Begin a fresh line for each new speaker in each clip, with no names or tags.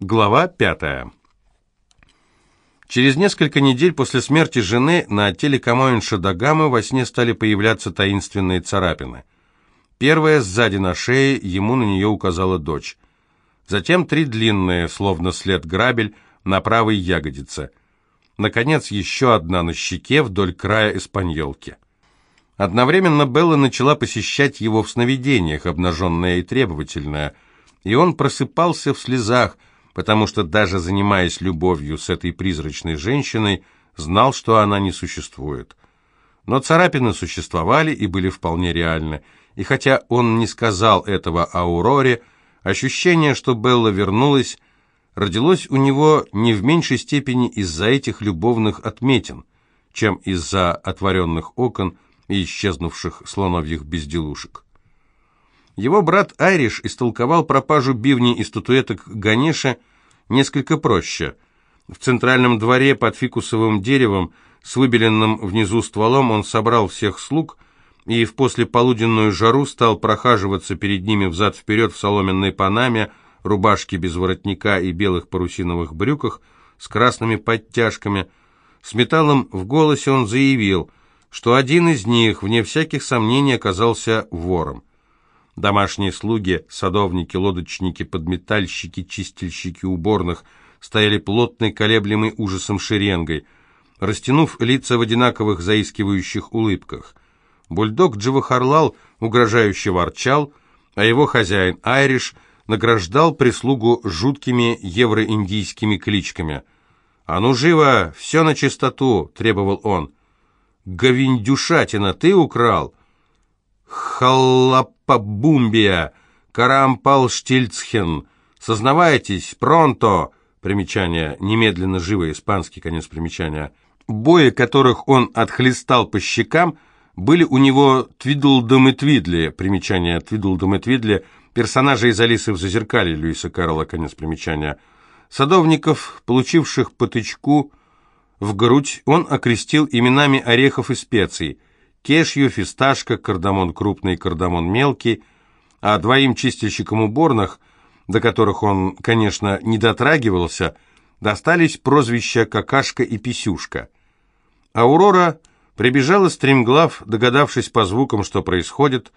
Глава пятая. Через несколько недель после смерти жены на теле Камоинша Дагамы во сне стали появляться таинственные царапины. Первая сзади на шее, ему на нее указала дочь. Затем три длинные, словно след грабель, на правой ягодице. Наконец, еще одна на щеке вдоль края испаньолки. Одновременно Белла начала посещать его в сновидениях, обнаженная и требовательная, и он просыпался в слезах, потому что даже занимаясь любовью с этой призрачной женщиной, знал, что она не существует. Но царапины существовали и были вполне реальны, и хотя он не сказал этого Ауроре, ощущение, что Белла вернулась, родилось у него не в меньшей степени из-за этих любовных отметин, чем из-за отворенных окон и исчезнувших слоновьих безделушек. Его брат Айриш истолковал пропажу бивней и статуэток Ганеша несколько проще. В центральном дворе под фикусовым деревом с выбеленным внизу стволом он собрал всех слуг и в послеполуденную жару стал прохаживаться перед ними взад-вперед в соломенной панаме, рубашке без воротника и белых парусиновых брюках с красными подтяжками. С металлом в голосе он заявил, что один из них, вне всяких сомнений, оказался вором. Домашние слуги, садовники, лодочники, подметальщики, чистильщики уборных стояли плотной, колеблемой ужасом шеренгой, растянув лица в одинаковых заискивающих улыбках. Бульдог Джавахарлал угрожающе ворчал, а его хозяин Айриш награждал прислугу жуткими евроиндийскими кличками. «А ну живо, все на чистоту!» — требовал он. «Говиндюшатина ты украл?» Халапабумбия, Карампалштильцхен. Сознавайтесь, пронто!» Примечание. Немедленно живо, испанский конец примечания. Бои, которых он отхлестал по щекам, были у него Твидлдом и Твидли. Примечание. Твидлдом и Твидли. Персонажи из «Алисы в зазеркале» Льюиса Карла. Конец примечания. Садовников, получивших потычку в грудь, он окрестил именами орехов и специй – кешью, фисташка, кардамон крупный, кардамон мелкий, а двоим чистильщикам уборных, до которых он, конечно, не дотрагивался, достались прозвища «какашка» и «писюшка». Аурора прибежала стремглав, догадавшись по звукам, что происходит,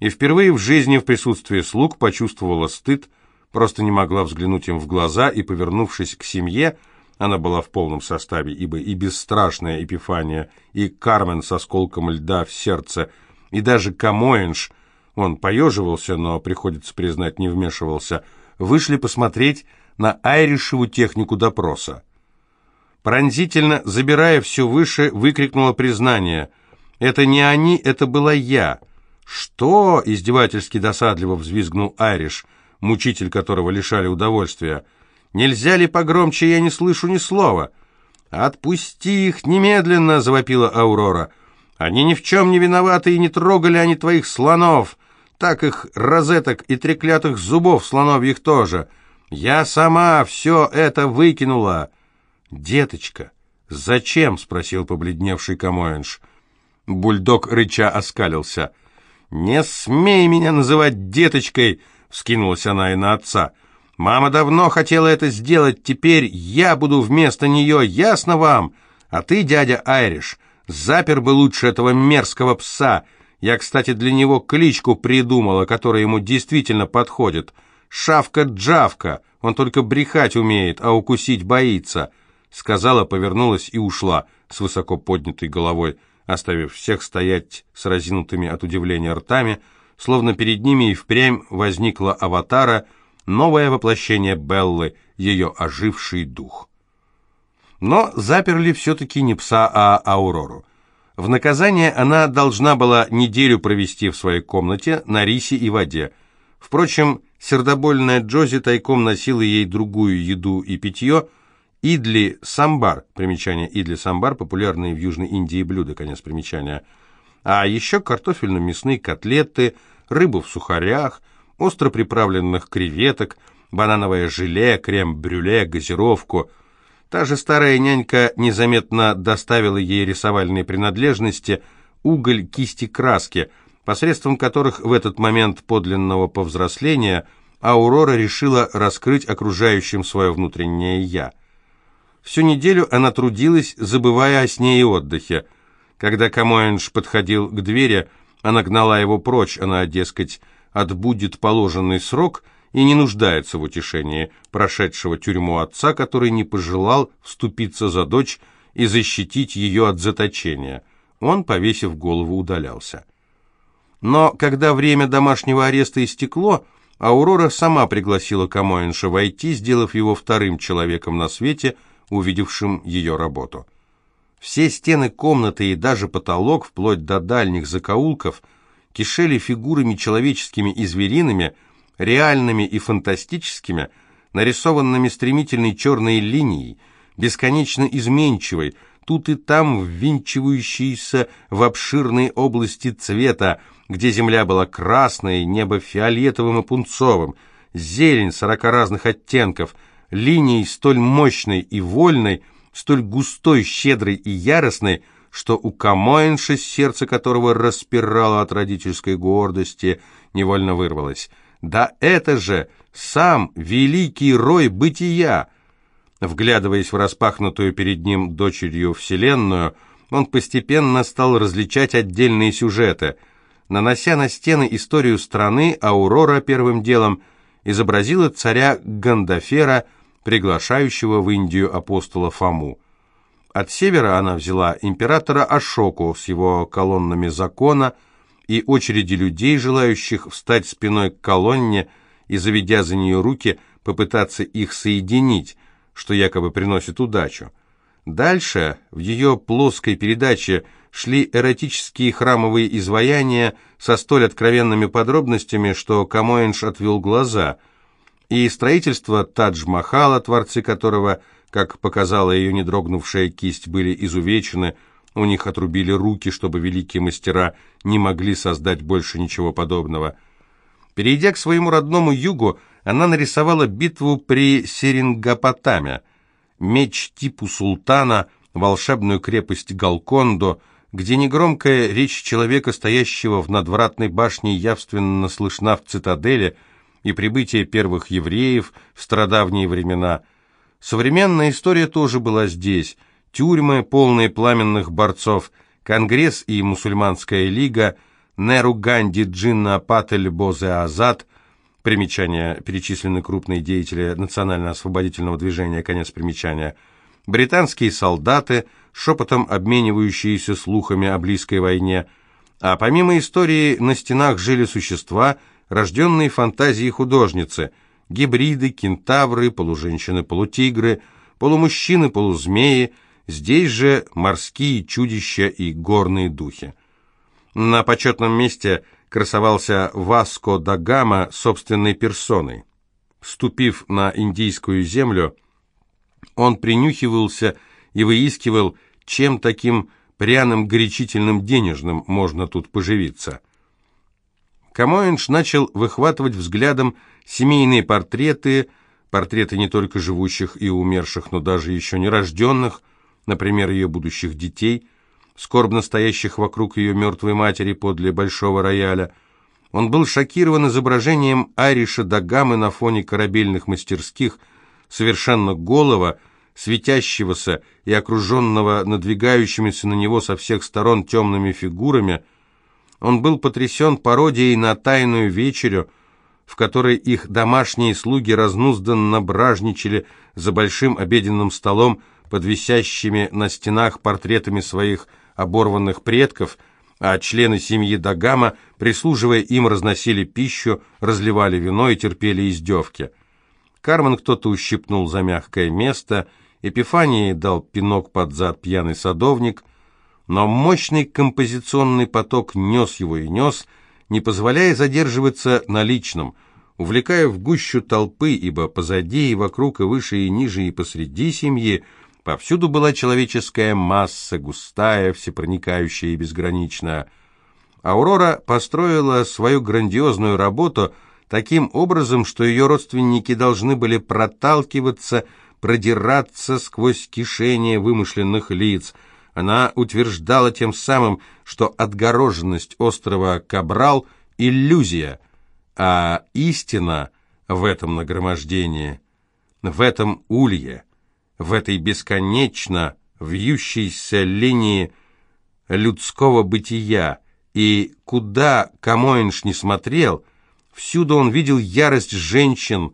и впервые в жизни в присутствии слуг почувствовала стыд, просто не могла взглянуть им в глаза и, повернувшись к семье, она была в полном составе, ибо и бесстрашная Эпифания, и Кармен с осколком льда в сердце, и даже Камоэнш, он поеживался, но, приходится признать, не вмешивался, вышли посмотреть на Айришеву технику допроса. Пронзительно, забирая все выше, выкрикнула признание. «Это не они, это была я!» «Что?» — издевательски досадливо взвизгнул Айриш, мучитель которого лишали удовольствия — Нельзя ли погромче, я не слышу ни слова?» «Отпусти их немедленно!» — завопила Аурора. «Они ни в чем не виноваты и не трогали они твоих слонов, так их розеток и треклятых зубов слоновьих тоже. Я сама все это выкинула!» «Деточка, зачем?» — спросил побледневший Камоэнш. Бульдог рыча оскалился. «Не смей меня называть деточкой!» — вскинулась она и на отца — Мама давно хотела это сделать, теперь я буду вместо нее, ясно вам? А ты, дядя Айриш, запер бы лучше этого мерзкого пса. Я, кстати, для него кличку придумала, которая ему действительно подходит. Шавка-джавка, он только брехать умеет, а укусить боится. Сказала, повернулась и ушла с высоко поднятой головой, оставив всех стоять с разинутыми от удивления ртами, словно перед ними и впрямь возникла аватара — новое воплощение Беллы, ее оживший дух. Но заперли все-таки не пса, а Аурору. В наказание она должна была неделю провести в своей комнате на рисе и воде. Впрочем, сердобольная Джози тайком носила ей другую еду и питье, идли самбар, примечание идли самбар, популярные в Южной Индии блюда, конец примечания, а еще картофельно-мясные котлеты, рыбу в сухарях – остро приправленных креветок, банановое желе, крем-брюле, газировку. Та же старая нянька незаметно доставила ей рисовальные принадлежности, уголь, кисти, краски, посредством которых в этот момент подлинного повзросления Аурора решила раскрыть окружающим свое внутреннее «я». Всю неделю она трудилась, забывая о сне и отдыхе. Когда Камоэнш подходил к двери, она гнала его прочь, она, дескать, отбудет положенный срок и не нуждается в утешении прошедшего тюрьму отца, который не пожелал вступиться за дочь и защитить ее от заточения. Он, повесив голову, удалялся. Но когда время домашнего ареста истекло, Аурора сама пригласила Камоэнша войти, сделав его вторым человеком на свете, увидевшим ее работу. Все стены комнаты и даже потолок, вплоть до дальних закоулков, кишели фигурами человеческими и звериными, реальными и фантастическими, нарисованными стремительной черной линией, бесконечно изменчивой, тут и там ввинчивающейся в обширные области цвета, где земля была красной, небо фиолетовым и пунцовым, зелень сорока разных оттенков, линией столь мощной и вольной, столь густой, щедрой и яростной, что у Камоэнша, сердце которого распирало от родительской гордости, невольно вырвалось. «Да это же сам великий рой бытия!» Вглядываясь в распахнутую перед ним дочерью вселенную, он постепенно стал различать отдельные сюжеты – Нанося на стены историю страны, Аурора первым делом изобразила царя Гандафера, приглашающего в Индию апостола Фому. От севера она взяла императора Ашоку с его колоннами закона и очереди людей, желающих встать спиной к колонне и, заведя за нее руки, попытаться их соединить, что якобы приносит удачу. Дальше, в ее плоской передаче шли эротические храмовые изваяния со столь откровенными подробностями, что Камоэнш отвел глаза, и строительство Тадж-Махала, творцы которого, как показала ее недрогнувшая кисть, были изувечены, у них отрубили руки, чтобы великие мастера не могли создать больше ничего подобного. Перейдя к своему родному югу, она нарисовала битву при Серингапотаме, меч типу султана, волшебную крепость Галкондо – где негромкая речь человека, стоящего в надвратной башне, явственно слышна в цитадели, и прибытие первых евреев в страдавние времена. Современная история тоже была здесь. Тюрьмы, полные пламенных борцов, Конгресс и Мусульманская лига, Неру Ганди Джинна Патель Бозе Азад, примечание, перечислены крупные деятели национально-освободительного движения, конец примечания, британские солдаты – шепотом обменивающиеся слухами о близкой войне, а помимо истории на стенах жили существа, рожденные фантазией художницы, гибриды, кентавры, полуженщины-полутигры, полумужчины-полузмеи, здесь же морские чудища и горные духи. На почетном месте красовался Васко да Гама собственной персоной. Ступив на индийскую землю, он принюхивался и выискивал чем таким пряным горячительным денежным можно тут поживиться? Камоинш начал выхватывать взглядом семейные портреты, портреты не только живущих и умерших, но даже еще нерожденных, например, ее будущих детей, скорбно стоящих вокруг ее мертвой матери подле большого рояля. Он был шокирован изображением Ариша Дагамы на фоне корабельных мастерских, совершенно голого, светящегося и окруженного надвигающимися на него со всех сторон темными фигурами, он был потрясен пародией на тайную вечерю, в которой их домашние слуги разнузданно бражничали за большим обеденным столом под висящими на стенах портретами своих оборванных предков, а члены семьи Дагама, прислуживая им, разносили пищу, разливали вино и терпели издевки. Кармен кто-то ущипнул за мягкое место – Эпифании дал пинок под зад пьяный садовник, но мощный композиционный поток нес его и нес, не позволяя задерживаться на личном, увлекая в гущу толпы, ибо позади и вокруг, и выше, и ниже, и посреди семьи повсюду была человеческая масса, густая, всепроникающая и безграничная. Аурора построила свою грандиозную работу таким образом, что ее родственники должны были проталкиваться продираться сквозь кишение вымышленных лиц. Она утверждала тем самым, что отгороженность острова Кабрал – иллюзия, а истина в этом нагромождении, в этом улье, в этой бесконечно вьющейся линии людского бытия, и куда Камоинш не смотрел, всюду он видел ярость женщин,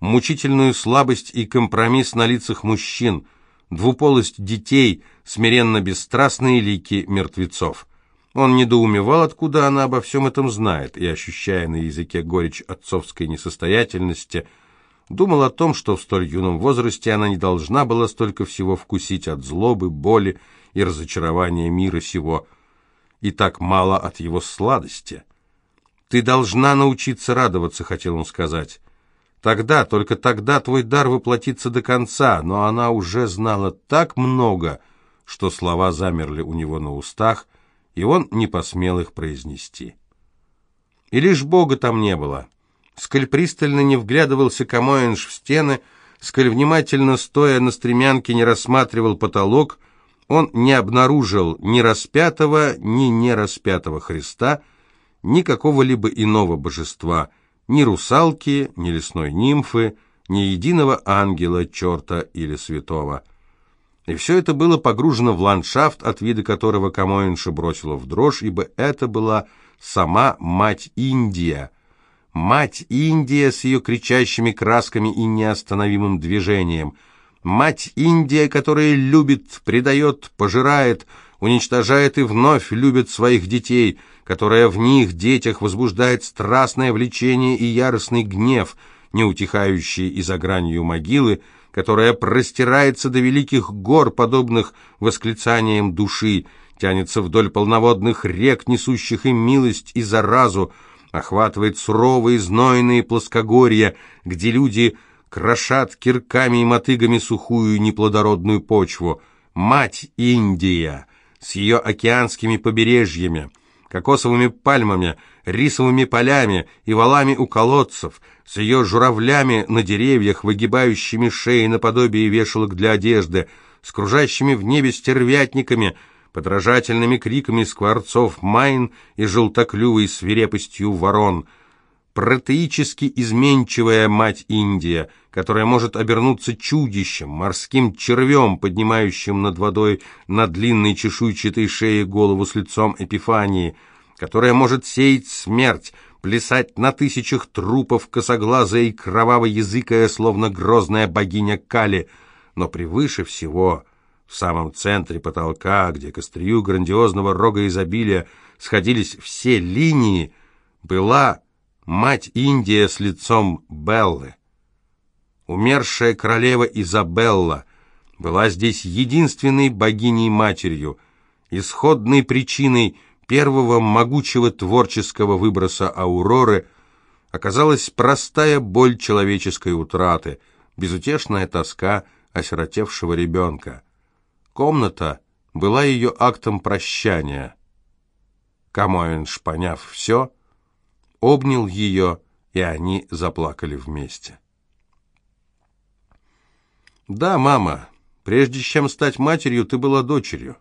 мучительную слабость и компромисс на лицах мужчин, двуполость детей, смиренно бесстрастные лики мертвецов. Он недоумевал, откуда она обо всем этом знает, и, ощущая на языке горечь отцовской несостоятельности, думал о том, что в столь юном возрасте она не должна была столько всего вкусить от злобы, боли и разочарования мира сего, и так мало от его сладости. «Ты должна научиться радоваться», — хотел он сказать. «Тогда, только тогда твой дар воплотится до конца», но она уже знала так много, что слова замерли у него на устах, и он не посмел их произнести. И лишь Бога там не было. Сколь пристально не вглядывался Камоинш в стены, сколь внимательно, стоя на стремянке, не рассматривал потолок, он не обнаружил ни распятого, ни нераспятого Христа, ни какого-либо иного божества, ни русалки, ни лесной нимфы, ни единого ангела, черта или святого. И все это было погружено в ландшафт, от вида которого Камоинша бросила в дрожь, ибо это была сама мать Индия. Мать Индия с ее кричащими красками и неостановимым движением. Мать Индия, которая любит, предает, пожирает, уничтожает и вновь любит своих детей, которая в них, детях, возбуждает страстное влечение и яростный гнев, не утихающий и за гранью могилы, которая простирается до великих гор, подобных восклицаниям души, тянется вдоль полноводных рек, несущих им милость и заразу, охватывает суровые знойные плоскогорья, где люди крошат кирками и мотыгами сухую неплодородную почву. Мать Индия с ее океанскими побережьями, кокосовыми пальмами, рисовыми полями и валами у колодцев, с ее журавлями на деревьях, выгибающими шеи наподобие вешалок для одежды, с кружащими в небе стервятниками, подражательными криками скворцов майн и желтоклювой свирепостью ворон, протеически изменчивая мать Индия, которая может обернуться чудищем, морским червем, поднимающим над водой на длинной чешуйчатой шее голову с лицом Эпифании, которая может сеять смерть, плясать на тысячах трупов, косоглазая и кроваво-языкая, словно грозная богиня Кали, но превыше всего, в самом центре потолка, где к грандиозного рога изобилия сходились все линии, была мать Индия с лицом Беллы. Умершая королева Изабелла была здесь единственной богиней-матерью, исходной причиной первого могучего творческого выброса Ауроры оказалась простая боль человеческой утраты, безутешная тоска осиротевшего ребенка. Комната была ее актом прощания. Камоинш, поняв все, обнял ее, и они заплакали вместе. «Да, мама, прежде чем стать матерью, ты была дочерью.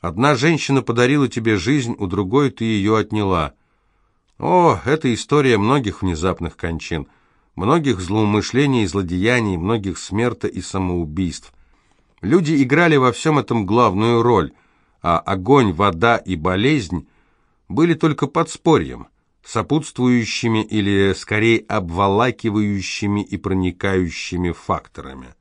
Одна женщина подарила тебе жизнь, у другой ты ее отняла. О, это история многих внезапных кончин, многих злоумышлений и злодеяний, многих смерта и самоубийств. Люди играли во всем этом главную роль, а огонь, вода и болезнь были только подспорьем, сопутствующими или, скорее, обволакивающими и проникающими факторами.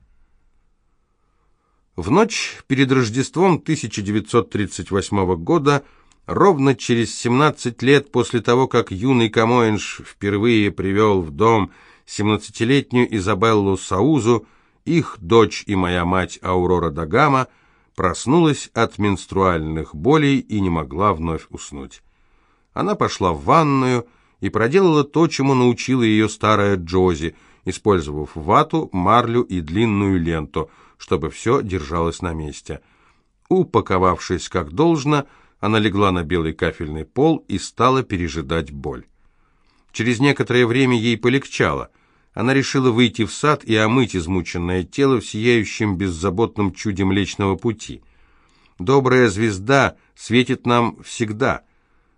В ночь перед Рождеством 1938 года, ровно через 17 лет после того, как юный Камоинш впервые привел в дом 17-летнюю Изабеллу Саузу, их дочь и моя мать Аурора Дагама проснулась от менструальных болей и не могла вновь уснуть. Она пошла в ванную и проделала то, чему научила ее старая Джози, использовав вату, марлю и длинную ленту – чтобы все держалось на месте. Упаковавшись как должно, она легла на белый кафельный пол и стала пережидать боль. Через некоторое время ей полегчало. Она решила выйти в сад и омыть измученное тело в сияющем беззаботном чуде Млечного Пути. Добрая звезда светит нам всегда.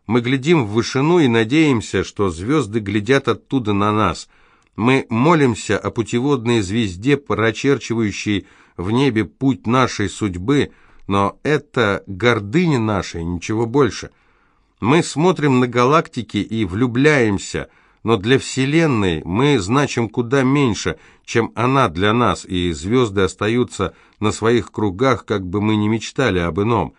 Мы глядим в вышину и надеемся, что звезды глядят оттуда на нас – Мы молимся о путеводной звезде, прочерчивающей в небе путь нашей судьбы, но это гордыня наша, ничего больше. Мы смотрим на галактики и влюбляемся, но для Вселенной мы значим куда меньше, чем она для нас, и звезды остаются на своих кругах, как бы мы ни мечтали об ином.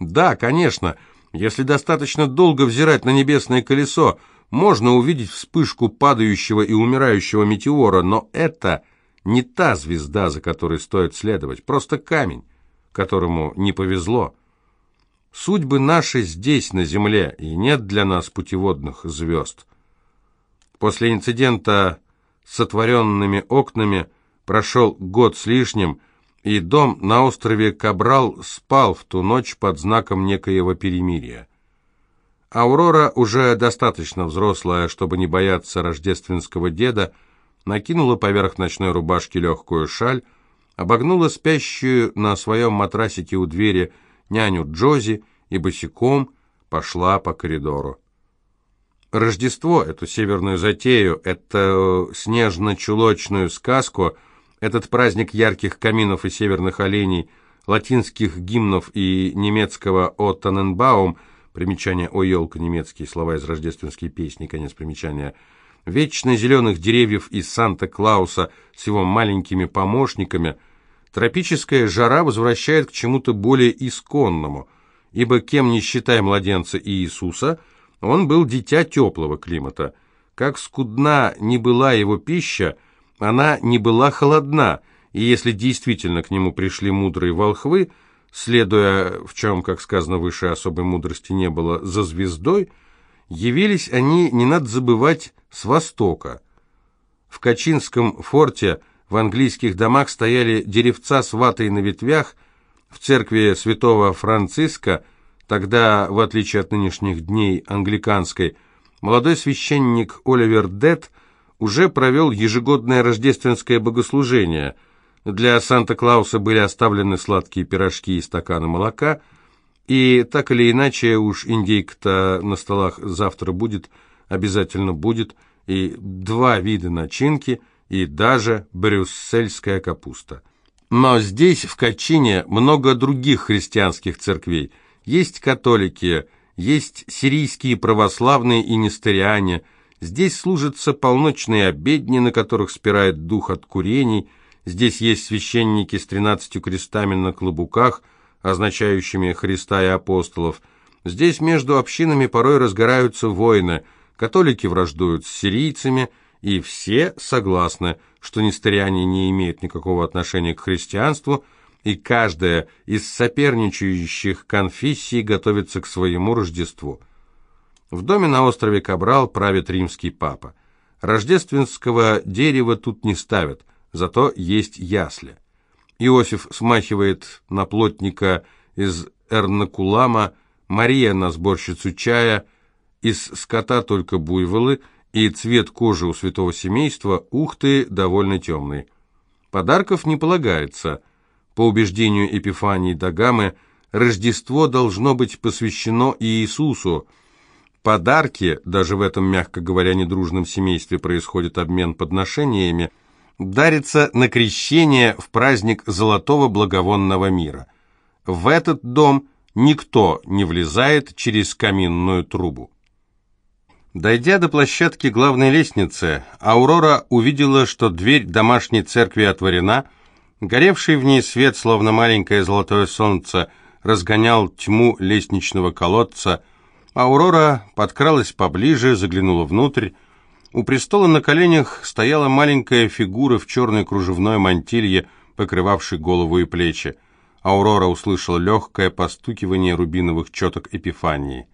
Да, конечно, если достаточно долго взирать на небесное колесо, можно увидеть вспышку падающего и умирающего метеора, но это не та звезда, за которой стоит следовать, просто камень, которому не повезло. Судьбы наши здесь, на земле, и нет для нас путеводных звезд. После инцидента с сотворенными окнами прошел год с лишним, и дом на острове Кабрал спал в ту ночь под знаком некоего перемирия. Аурора, уже достаточно взрослая, чтобы не бояться рождественского деда, накинула поверх ночной рубашки легкую шаль, обогнула спящую на своем матрасике у двери няню Джози и босиком пошла по коридору. Рождество, эту северную затею, эту снежно-чулочную сказку, этот праздник ярких каминов и северных оленей, латинских гимнов и немецкого «О Таненбаум», примечание «О елка» немецкие слова из рождественской песни, конец примечания – вечно зеленых деревьев из Санта-Клауса с его маленькими помощниками, тропическая жара возвращает к чему-то более исконному, ибо кем не считая младенца Иисуса, он был дитя теплого климата. Как скудна не была его пища, она не была холодна, и если действительно к нему пришли мудрые волхвы, следуя, в чем, как сказано выше, особой мудрости не было, за звездой, явились они, не надо забывать, с востока. В Качинском форте в английских домах стояли деревца с ватой на ветвях, в церкви святого Франциска, тогда, в отличие от нынешних дней англиканской, молодой священник Оливер Дет уже провел ежегодное рождественское богослужение. Для Санта-Клауса были оставлены сладкие пирожки и стаканы молока, и так или иначе уж индейка-то на столах завтра будет – обязательно будет и два вида начинки, и даже брюссельская капуста. Но здесь, в Качине, много других христианских церквей. Есть католики, есть сирийские православные и нестериане. Здесь служатся полночные обедни, на которых спирает дух от курений. Здесь есть священники с тринадцатью крестами на клобуках, означающими Христа и апостолов. Здесь между общинами порой разгораются войны – Католики враждуют с сирийцами, и все согласны, что нестериане не имеют никакого отношения к христианству, и каждая из соперничающих конфессий готовится к своему Рождеству. В доме на острове Кабрал правит римский папа. Рождественского дерева тут не ставят, зато есть ясли. Иосиф смахивает на плотника из Эрнакулама, Мария на сборщицу чая, из скота только буйволы, и цвет кожи у святого семейства, ухты, довольно темный. Подарков не полагается. По убеждению Эпифании Дагамы, Рождество должно быть посвящено Иисусу. Подарки, даже в этом, мягко говоря, недружном семействе происходит обмен подношениями, дарится на крещение в праздник Золотого Благовонного Мира. В этот дом никто не влезает через каминную трубу. Дойдя до площадки главной лестницы, Аурора увидела, что дверь домашней церкви отворена, горевший в ней свет, словно маленькое золотое солнце, разгонял тьму лестничного колодца. Аурора подкралась поближе, заглянула внутрь. У престола на коленях стояла маленькая фигура в черной кружевной мантилье, покрывавшей голову и плечи. Аурора услышала легкое постукивание рубиновых четок Эпифании.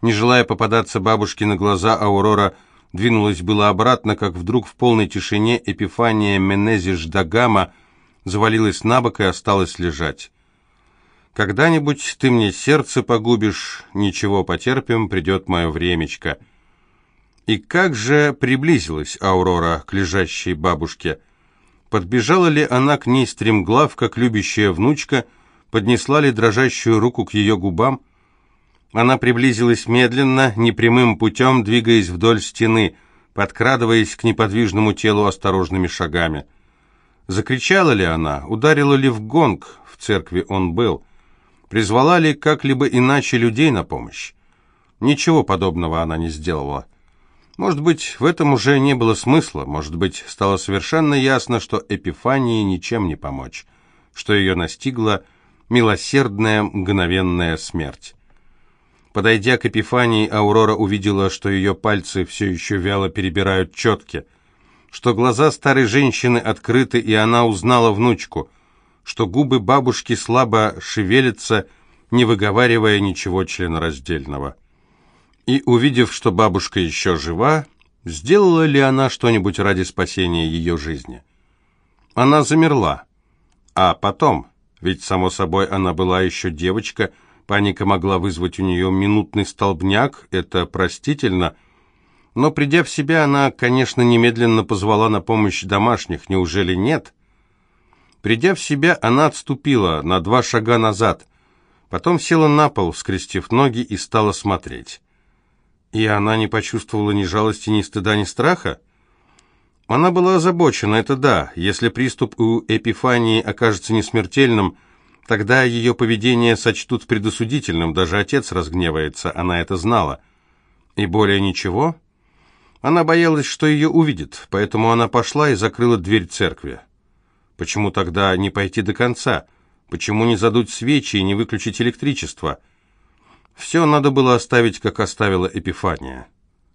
Не желая попадаться бабушке на глаза, Аурора двинулась было обратно, как вдруг в полной тишине Эпифания Менезиш Дагама завалилась на бок и осталась лежать. «Когда-нибудь ты мне сердце погубишь, ничего, потерпим, придет мое времечко». И как же приблизилась Аурора к лежащей бабушке? Подбежала ли она к ней стремглав, как любящая внучка, поднесла ли дрожащую руку к ее губам – она приблизилась медленно, непрямым путем, двигаясь вдоль стены. подкрадываясь к неподвижному телу осторожными шагами. Закричала ли она, ударила ли в гонг, в церкви он был, призвала ли как-либо иначе людей на помощь? Ничего подобного она не сделала. Может быть, в этом уже не было смысла, может быть, стало совершенно ясно, что Эпифании ничем не помочь, что ее настигла милосердная мгновенная смерть. Подойдя к Эпифании, Аурора увидела, что ее пальцы все еще вяло перебирают четки, что глаза старой женщины открыты, и она узнала внучку, что губы бабушки слабо шевелятся, не выговаривая ничего членораздельного. И, увидев, что бабушка еще жива, сделала ли она что-нибудь ради спасения ее жизни? Она замерла. А потом, ведь, само собой, она была еще девочка, — Паника могла вызвать у нее минутный столбняк, это простительно. Но придя в себя, она, конечно, немедленно позвала на помощь домашних. Неужели нет? Придя в себя, она отступила на два шага назад. Потом села на пол, скрестив ноги, и стала смотреть. И она не почувствовала ни жалости, ни стыда, ни страха? Она была озабочена, это да. Если приступ у Эпифании окажется несмертельным, Тогда ее поведение сочтут предосудительным, даже отец разгневается, она это знала. И более ничего? Она боялась, что ее увидят, поэтому она пошла и закрыла дверь церкви. Почему тогда не пойти до конца? Почему не задуть свечи и не выключить электричество? Все надо было оставить, как оставила Эпифания.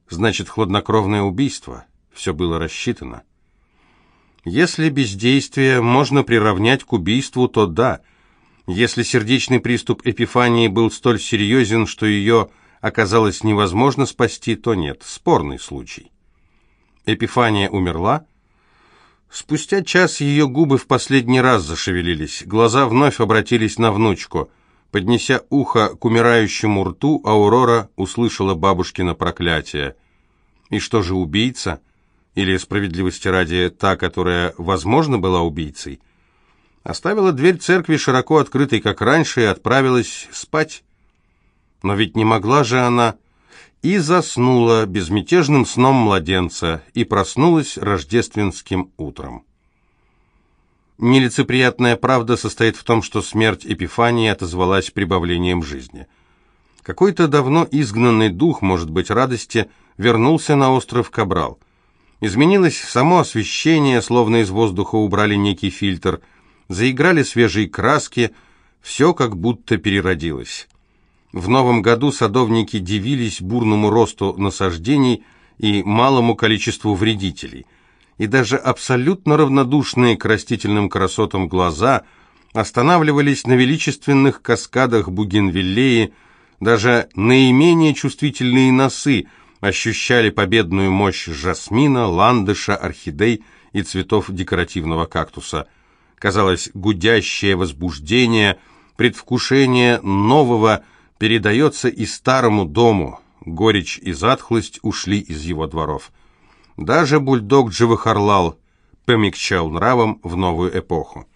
Значит, хладнокровное убийство. Все было рассчитано. Если бездействие можно приравнять к убийству, то да – если сердечный приступ Эпифании был столь серьезен, что ее оказалось невозможно спасти, то нет, спорный случай. Эпифания умерла. Спустя час ее губы в последний раз зашевелились, глаза вновь обратились на внучку. Поднеся ухо к умирающему рту, Аурора услышала бабушкино проклятие. И что же убийца? Или, справедливости ради, та, которая, возможно, была убийцей? оставила дверь церкви широко открытой, как раньше, и отправилась спать. Но ведь не могла же она... И заснула безмятежным сном младенца, и проснулась рождественским утром. Нелицеприятная правда состоит в том, что смерть Эпифании отозвалась прибавлением жизни. Какой-то давно изгнанный дух, может быть, радости, вернулся на остров Кабрал. Изменилось само освещение, словно из воздуха убрали некий фильтр – заиграли свежие краски, все как будто переродилось. В новом году садовники дивились бурному росту насаждений и малому количеству вредителей, и даже абсолютно равнодушные к растительным красотам глаза останавливались на величественных каскадах бугенвиллеи, даже наименее чувствительные носы ощущали победную мощь жасмина, ландыша, орхидей и цветов декоративного кактуса – Казалось, гудящее возбуждение, предвкушение нового передается и старому дому. Горечь и затхлость ушли из его дворов. Даже бульдог Дживахарлал помягчал нравом в новую эпоху.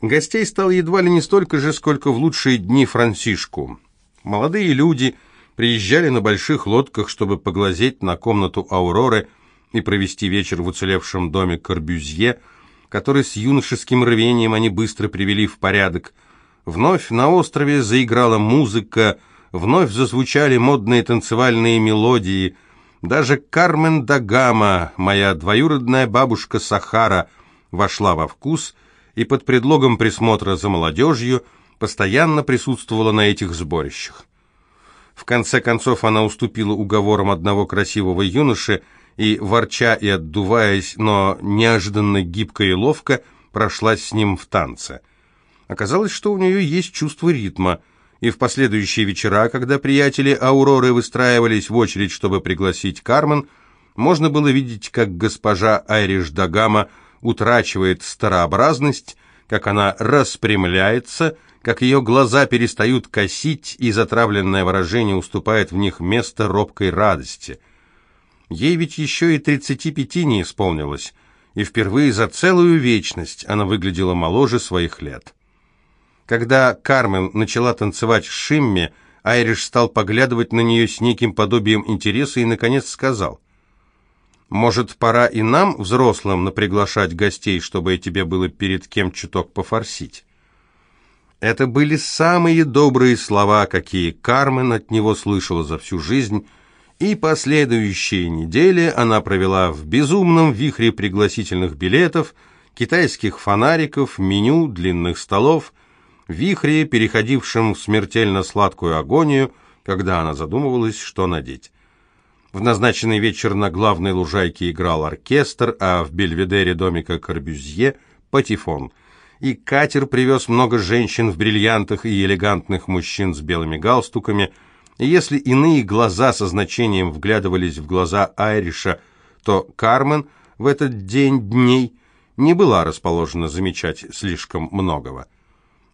Гостей стало едва ли не столько же, сколько в лучшие дни Франсишку. Молодые люди приезжали на больших лодках, чтобы поглазеть на комнату Ауроры и провести вечер в уцелевшем доме Корбюзье – который с юношеским рвением они быстро привели в порядок. Вновь на острове заиграла музыка, вновь зазвучали модные танцевальные мелодии. Даже Кармен Дагама, моя двоюродная бабушка Сахара, вошла во вкус и под предлогом присмотра за молодежью постоянно присутствовала на этих сборищах. В конце концов она уступила уговорам одного красивого юноши, и, ворча и отдуваясь, но неожиданно гибко и ловко, прошлась с ним в танце. Оказалось, что у нее есть чувство ритма, и в последующие вечера, когда приятели Ауроры выстраивались в очередь, чтобы пригласить Кармен, можно было видеть, как госпожа Айриш Дагама утрачивает старообразность, как она распрямляется, как ее глаза перестают косить, и затравленное выражение уступает в них место робкой радости – Ей ведь еще и 35 не исполнилось, и впервые за целую вечность она выглядела моложе своих лет. Когда Кармен начала танцевать Шимми, Айриш стал поглядывать на нее с неким подобием интереса и, наконец, сказал, Может, пора и нам, взрослым, наприглашать гостей, чтобы тебе было перед кем чуток пофорсить?» Это были самые добрые слова, какие Кармен от него слышала за всю жизнь, и последующие недели она провела в безумном вихре пригласительных билетов, китайских фонариков, меню, длинных столов, вихре, переходившем в смертельно сладкую агонию, когда она задумывалась, что надеть. В назначенный вечер на главной лужайке играл оркестр, а в бельведере домика Корбюзье – патефон. И катер привез много женщин в бриллиантах и элегантных мужчин с белыми галстуками. И если иные глаза со значением вглядывались в глаза Айриша, то Кармен в этот день дней не была расположена замечать слишком многого.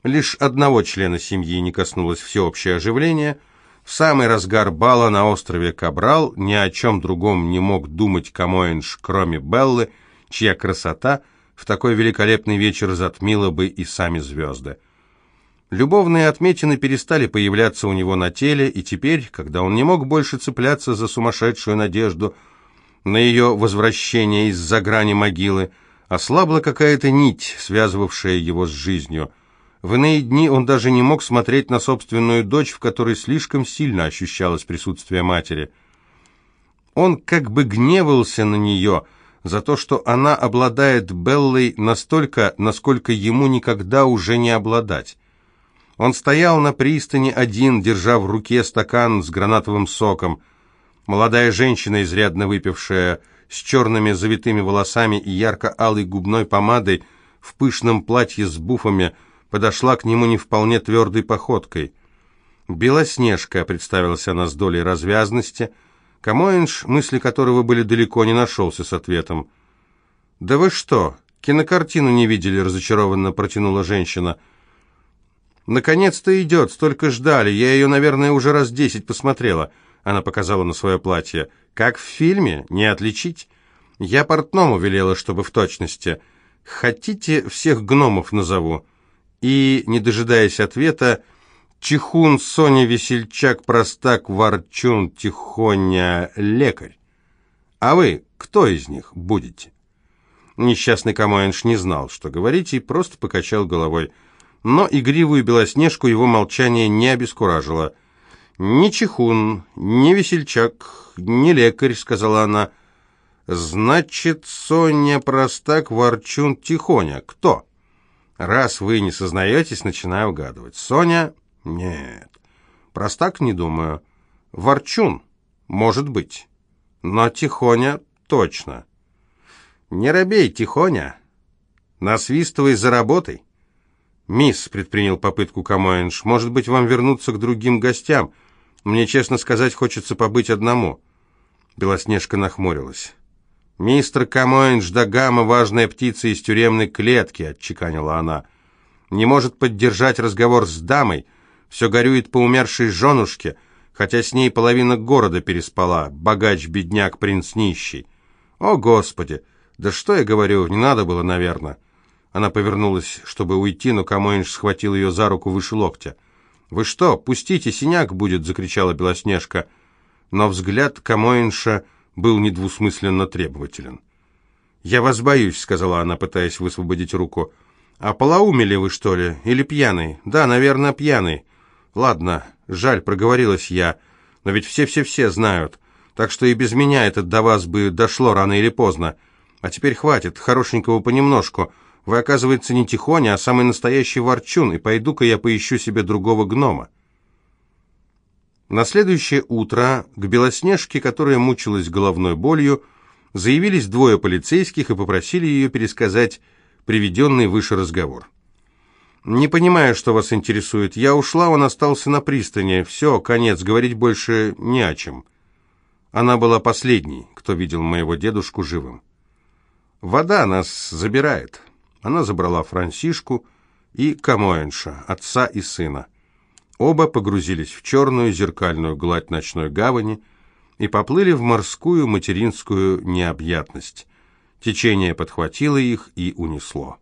Лишь одного члена семьи не коснулось всеобщее оживление – в самый разгар бала на острове Кабрал ни о чем другом не мог думать Камоэнш, кроме Беллы, чья красота в такой великолепный вечер затмила бы и сами звезды. Любовные отметины перестали появляться у него на теле, и теперь, когда он не мог больше цепляться за сумасшедшую надежду на ее возвращение из-за грани могилы, ослабла какая-то нить, связывавшая его с жизнью – в иные дни он даже не мог смотреть на собственную дочь, в которой слишком сильно ощущалось присутствие матери. Он как бы гневался на нее за то, что она обладает Беллой настолько, насколько ему никогда уже не обладать. Он стоял на пристани один, держа в руке стакан с гранатовым соком. Молодая женщина, изрядно выпившая, с черными завитыми волосами и ярко-алой губной помадой, в пышном платье с буфами, подошла к нему не вполне твердой походкой. «Белоснежка», — представилась она с долей развязности, Камоинш, мысли которого были далеко, не нашелся с ответом. «Да вы что, кинокартину не видели?» — разочарованно протянула женщина. «Наконец-то идет, столько ждали, я ее, наверное, уже раз десять посмотрела». Она показала на свое платье. «Как в фильме? Не отличить?» «Я портному велела, чтобы в точности. Хотите, всех гномов назову?» И, не дожидаясь ответа, Чихун, Соня, Весельчак, Простак, Ворчун, Тихоня, Лекарь. А вы кто из них будете? Несчастный Камоэнш не знал, что говорить, и просто покачал головой. Но игривую Белоснежку его молчание не обескуражило. «Ни Чихун, ни Весельчак, ни лекарь», — сказала она. «Значит, Соня, Простак, Ворчун, Тихоня. Кто?» Раз вы не сознаетесь, начинаю угадывать. Соня? Нет. Простак не думаю. Ворчун? Может быть. Но Тихоня точно. Не робей, Тихоня. Насвистывай за работой. Мисс предпринял попытку Камоэнш. Может быть, вам вернуться к другим гостям? Мне, честно сказать, хочется побыть одному. Белоснежка нахмурилась. «Мистер Камоинж Дагама – важная птица из тюремной клетки», – отчеканила она. «Не может поддержать разговор с дамой, все горюет по умершей женушке, хотя с ней половина города переспала, богач-бедняк, принц нищий. О, Господи! Да что я говорю, не надо было, наверное». Она повернулась, чтобы уйти, но Камоинж схватил ее за руку выше локтя. «Вы что, пустите, синяк будет!» – закричала Белоснежка. Но взгляд Камоинша – был недвусмысленно требователен. «Я вас боюсь», — сказала она, пытаясь высвободить руку. «А полоумели вы, что ли? Или пьяный? Да, наверное, пьяный. Ладно, жаль, проговорилась я. Но ведь все-все-все знают. Так что и без меня это до вас бы дошло рано или поздно. А теперь хватит, хорошенького понемножку. Вы, оказывается, не тихоня, а самый настоящий ворчун, и пойду-ка я поищу себе другого гнома». На следующее утро к Белоснежке, которая мучилась головной болью, заявились двое полицейских и попросили ее пересказать приведенный выше разговор. «Не понимаю, что вас интересует. Я ушла, он остался на пристани. Все, конец, говорить больше не о чем». Она была последней, кто видел моего дедушку живым. «Вода нас забирает». Она забрала Франсишку и Камоэнша, отца и сына. Оба погрузились в черную зеркальную гладь ночной гавани и поплыли в морскую материнскую необъятность. Течение подхватило их и унесло.